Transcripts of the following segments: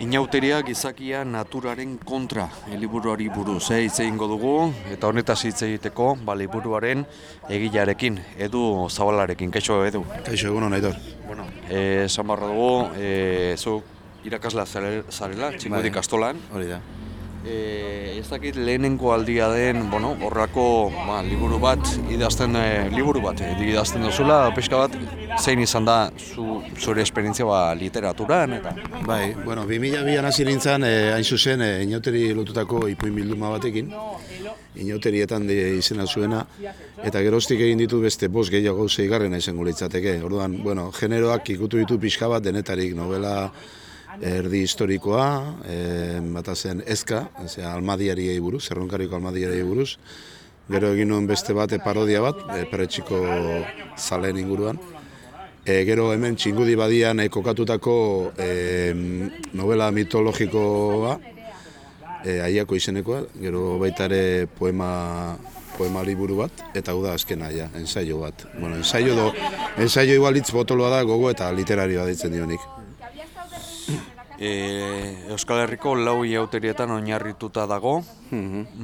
Inauteria gizakia naturaren kontra e, liburuari buruz, eh, hitz egingo dugu, eta honetaz hitz egiteko, ba, liburuaren egilarekin, edu zabalarekin, kaixo edu. Kaixo egun hona idor. Bueno, eh, esan barra dugu, eh, zu irakasla zare- zarela, txikudik Bai. astolan. Hori da. Eh, ez dakit lehenengo aldia den, bueno, horrako ba, liburu bat, idazten, eh, liburu bat, eh, idazten duzula, pixka bat, zein izan da zu, zure esperientzia ba, literaturan, eta... Bai, bueno, 2002an hasi nintzen, eh, hain zuzen, eh, inauteri lotutako ipuin bilduma batekin, inauterietan izena zuena, eta geroztik egin ditu beste bost gehiago zeigarrena izango litzateke. Orduan, bueno, generoak ikutu ditu pixka bat denetarik, novela erdi historikoa, e, bata zen ezka, zera, almadiari buruz, zerronkariko almadiari buruz, Gero egin nuen beste bate parodia bat, e, perretxiko zaleen inguruan. E, gero hemen txingudi badian e, kokatutako e, novela mitologikoa, e, aiako izenekoa, gero baita ere poema, poema liburu bat, eta hau da azkena, ja, ensaio bat. Bueno, ensaio, do, ensaio igual hitz botoloa da gogo eta literarioa ditzen dionik. E, Euskal Herriko lau iauterietan oinarrituta dago,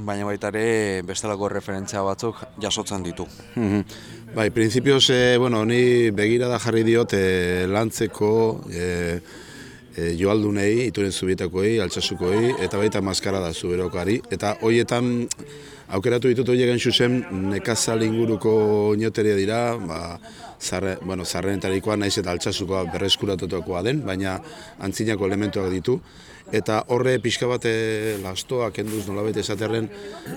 baina baita ere bestelako referentzia batzuk jasotzen ditu. Mhm. Bai, printzipioz, e, bueno, ni begirada jarri diot e, lantzeko e, e, joaldunei, ituren zubietakoei, altsasukoei, eta baita maskara da zuberokari. Eta hoietan aukeratu ditut horiek zuzen nekazal inguruko inoteria dira, ba, zarre, bueno, zarrenetarikoa naiz eta altsasukoa berreskuratutakoa den, baina antzinako elementuak ditu. Eta horre pixka bat e, lastoa kenduz nolabait esaterren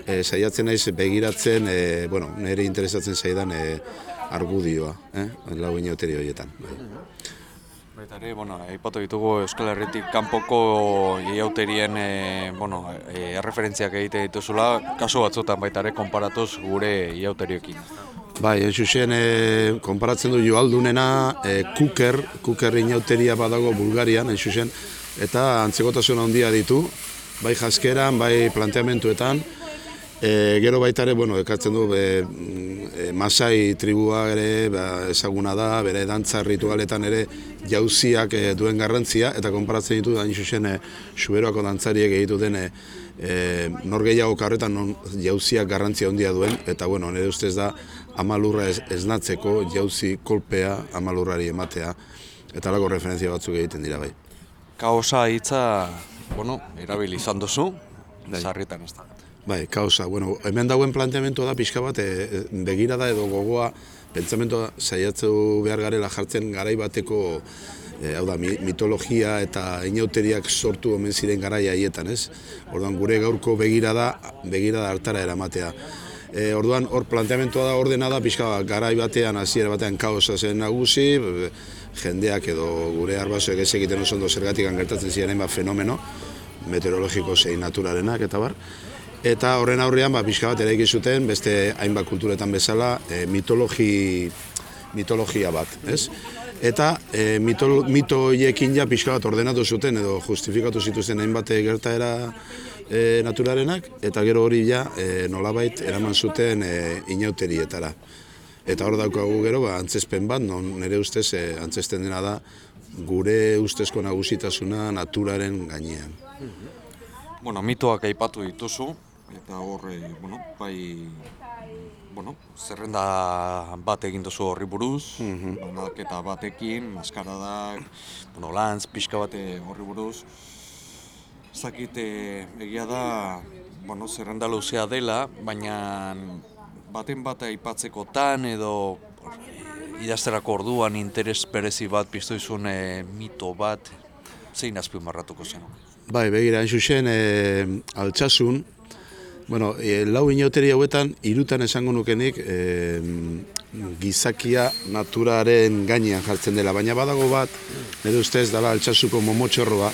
e, saiatzen naiz begiratzen, e, bueno, nire interesatzen zaidan e, argudioa, eh? lau inoteri horietan. Bai. Baita ere, bueno, aipatu ditugu Euskal Herritik kanpoko iauterien e, bueno, e, erreferentziak egite dituzula, kasu batzutan baita ere konparatuz gure iauteriekin. Bai, hain zuzen, e, konparatzen du joaldunena, e, kuker, kuker inauteria badago Bulgarian, zuzen, eta antzekotasun handia ditu, bai jaskeran, bai planteamentuetan, E, gero baita ere, bueno, ekartzen du, e, e, Masai tribua ere ba, ezaguna da, bere dantza ritualetan ere jauziak e, duen garrantzia, eta konparatzen ditu, hain zuzen, e, suberoako dantzariek egitu den, e, nor gehiago karretan non jauziak garrantzia handia duen, eta bueno, nire ustez da, amalurra ez, esnatzeko jauzi kolpea amalurrari ematea, eta lako referentzia batzuk egiten dira bai. Kaosa hitza, bueno, erabili izan duzu, sarritan ez da. Bai, kausa. Bueno, hemen dauen planteamentua da pixka bat, e, begirada edo gogoa, pentsamentoa saiatzeu behar garela jartzen garai bateko, e, hau da, mi- mitologia eta inauteriak sortu omen ziren garaia haietan, ez? Orduan, gure gaurko begirada, begirada hartara eramatea. E, orduan, hor planteamentua da ordena da, pixka garai batean, hasiera batean kaosa zen nagusi, jendeak edo gure arbasoek ez egiten oso ondo zergatik gertatzen ziren hainbat fenomeno, meteorologiko zein naturarenak eta bar. Eta horren aurrean, ba, pixka bat eraiki zuten, beste hainbat kulturetan bezala, e, mitologi, mitologia bat, ez? Eta e, mito, mito horiekin ja pixka bat ordenatu zuten edo justifikatu zituzten hainbat gertaera e, naturarenak, eta gero hori ja e, nolabait eraman zuten e, inauterietara. Eta hor daukagu gero, ba, antzespen bat, non nire ustez e, antzesten dena da, gure ustezko nagusitasuna naturaren gainean. Bueno, mitoak aipatu dituzu, eta hor, eh, bueno, bai, bueno, zerrenda bat egin duzu horri buruz, banaketa batekin, maskaradak, bueno, lantz, pixka bate horri buruz. Zakit, egia da, bueno, zerrenda luzea dela, baina baten bat aipatzekotan edo idazterako orduan interes berezi bat piztu izun eh, mito bat, zein azpimarratuko zen. Bai, begira, hain zuzen, e, altsasun, bueno, e, lau inauteri hauetan, irutan esango nukenik, e, gizakia naturaren gainean jartzen dela, baina badago bat, nire ustez, dala altsasuko momotxorroa,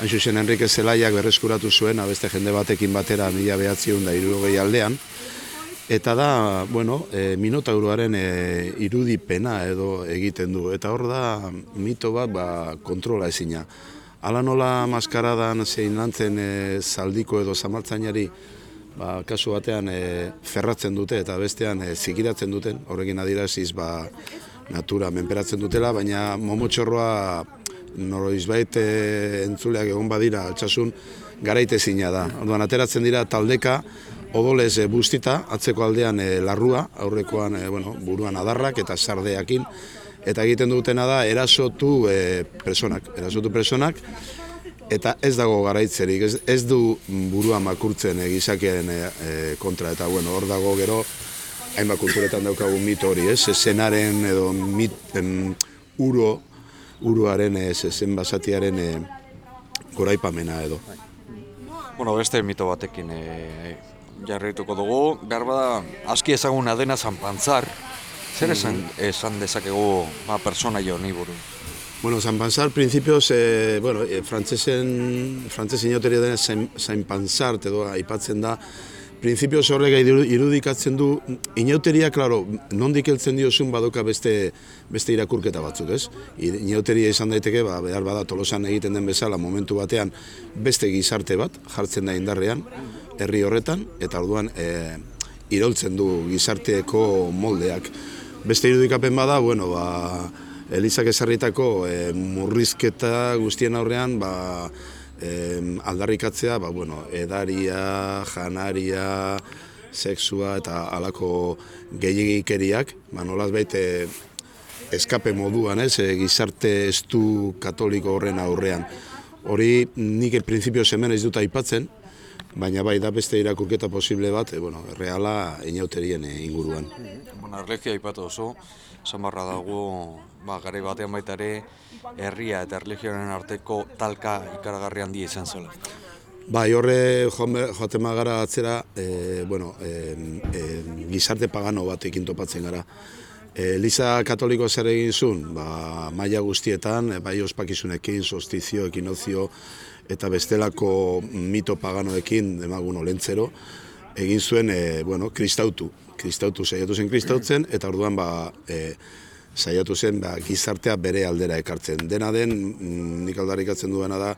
hain zuzen Enrique Zelaiak berreskuratu zuen, abeste jende batekin batera mila behatziun da irurogei aldean, Eta da, bueno, e, minotauroaren e, irudipena edo egiten du. Eta hor da, mito bat, ba, kontrola ezina. Ala nola maskaradan zein lantzen e, zaldiko edo zamaltzainari, ba, kasu batean e, ferratzen dute eta bestean e, zikiratzen duten, horrekin adiraziz, ba, natura menperatzen dutela, baina momotxorroa noroizbait e, entzuleak egon badira altsasun garaite zina da. Orduan ateratzen dira taldeka odolez e, bustita, atzeko aldean e, larrua, aurrekoan e, bueno, buruan adarrak eta sardeakin, eta egiten dutena da erasotu e, personak, erasotu personak, eta ez dago garaitzerik, ez, ez du burua makurtzen e, gizakien e, kontra, eta bueno, hor dago gero, hainbat kulturetan daukagu mito hori, ez, zenaren edo mit, em, uro, uruaren, ez, zen basatiaren e, goraipamena edo. Bueno, beste mito batekin e, jarrituko dugu, behar bada, aski ezaguna dena zanpantzar, zer esan, esan dezakegu ba, persona jo ni buru? Bueno, San Pansar, principios, eh, bueno, eh, frantzesen, frantzes inoteria dena San, San Pansar, edo aipatzen da, principios horrega iru- irudikatzen du, inauteria, claro, nondik heltzen diozun badoka beste, beste irakurketa batzuk, ez? Inauteria izan daiteke, ba, behar bada tolosan egiten den bezala, momentu batean beste gizarte bat jartzen da indarrean, herri horretan, eta orduan e, iraultzen du gizarteeko moldeak. Beste irudikapen bada, bueno, ba, Elizak ezarritako e, murrizketa guztien aurrean, ba, e, aldarrikatzea, ba, bueno, edaria, janaria, sexua eta halako gehiagikeriak, ba, nolaz baite eskape moduan, ez, e, gizarte estu katoliko horren aurrean. Hori nik el principio hemen ez dut aipatzen, baina bai da beste irakurketa posible bat, e, bueno, reala inauterien e, inguruan. Bueno, erlegia aipatu oso, samarra dago, ba, gare batean baita ere, herria eta erlegioaren arteko talka ikaragarri handia izan zela. Bai, horre joaten magara atzera, e, bueno, e, e, gizarte pagano batekin topatzen gara. E, Eliza katoliko zer egin zuen, ba, maila guztietan, e, bai ospakizunekin, solstizio, ekinozio, eta bestelako mito paganoekin, demagun olentzero, egin zuen, e, bueno, kristautu. Kristautu, saiatu zen kristautzen, eta orduan, ba, e, saiatu zen ba, gizartea bere aldera ekartzen. Dena den, mm, nik aldarrikatzen duena da,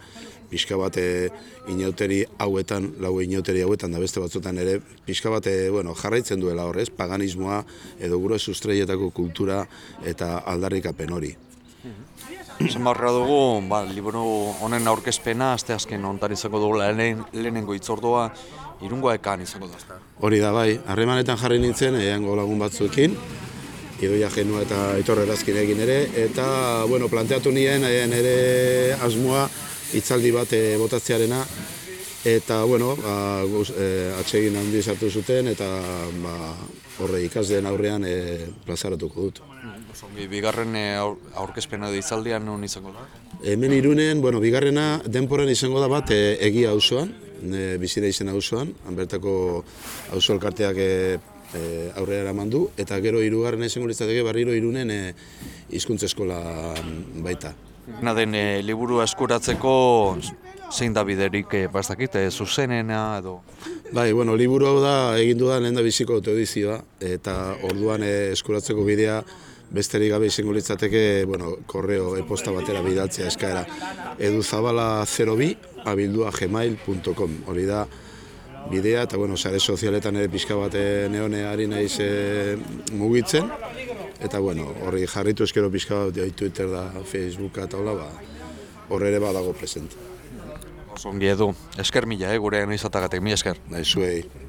pixka bat e, inauteri hauetan, lau inauteri hauetan da beste batzutan ere, pixka bat bueno, jarraitzen duela horrez, paganismoa edo gure sustreietako kultura eta aldarrikapen hori. Samarra dugu, ba, liburu honen aurkezpena, aste azken ontan izango dugu lehen, lehenengo itzordua, irungoa ekan izango da. Hori da bai, harremanetan jarri nintzen, eango lagun batzuekin, Idoia Genua eta Aitor Erazkin egin ere, eta, bueno, planteatu nien nire asmoa hitzaldi bat eh, botatzearena, eta, bueno, ba, guz, eh, atsegin handi sartu zuten, eta ba, horre ikasdeen aurrean eh, plazaratuko dut. Osongi, bigarren eh, aur- aurkezpena edo itzaldian non izango da? Hemen irunen, bueno, bigarrena denporan izango da bat e, egia auzoan, e, bizira izen auzoan, bertako auzo elkarteak e, e, aurrera eraman du, eta gero hirugarrena izango litzateke barriro irunen e, hizkuntza eskola baita. Na den eh, liburua eskuratzeko zein da biderik eh, ba ez dakit, eh, zuzenena edo... Bai, bueno, liburu hau da egin dudan lehen da biziko autoedizioa, eta orduan e, eskuratzeko bidea besterik gabe izango litzateke, bueno, korreo e-posta batera bidaltzea eskaera. eduzabala 02 abildua gmail.com hori da bidea, eta bueno, sare sozialetan ere pixka bat eh, neone ari naiz e, mugitzen, eta bueno, horri jarritu eskero pixka bat, Twitter da, Facebooka eta hola, ba, horre ere badago presente. Osongi edu, esker mila, eh, gure izatagatik, mi esker. Nahi zuei.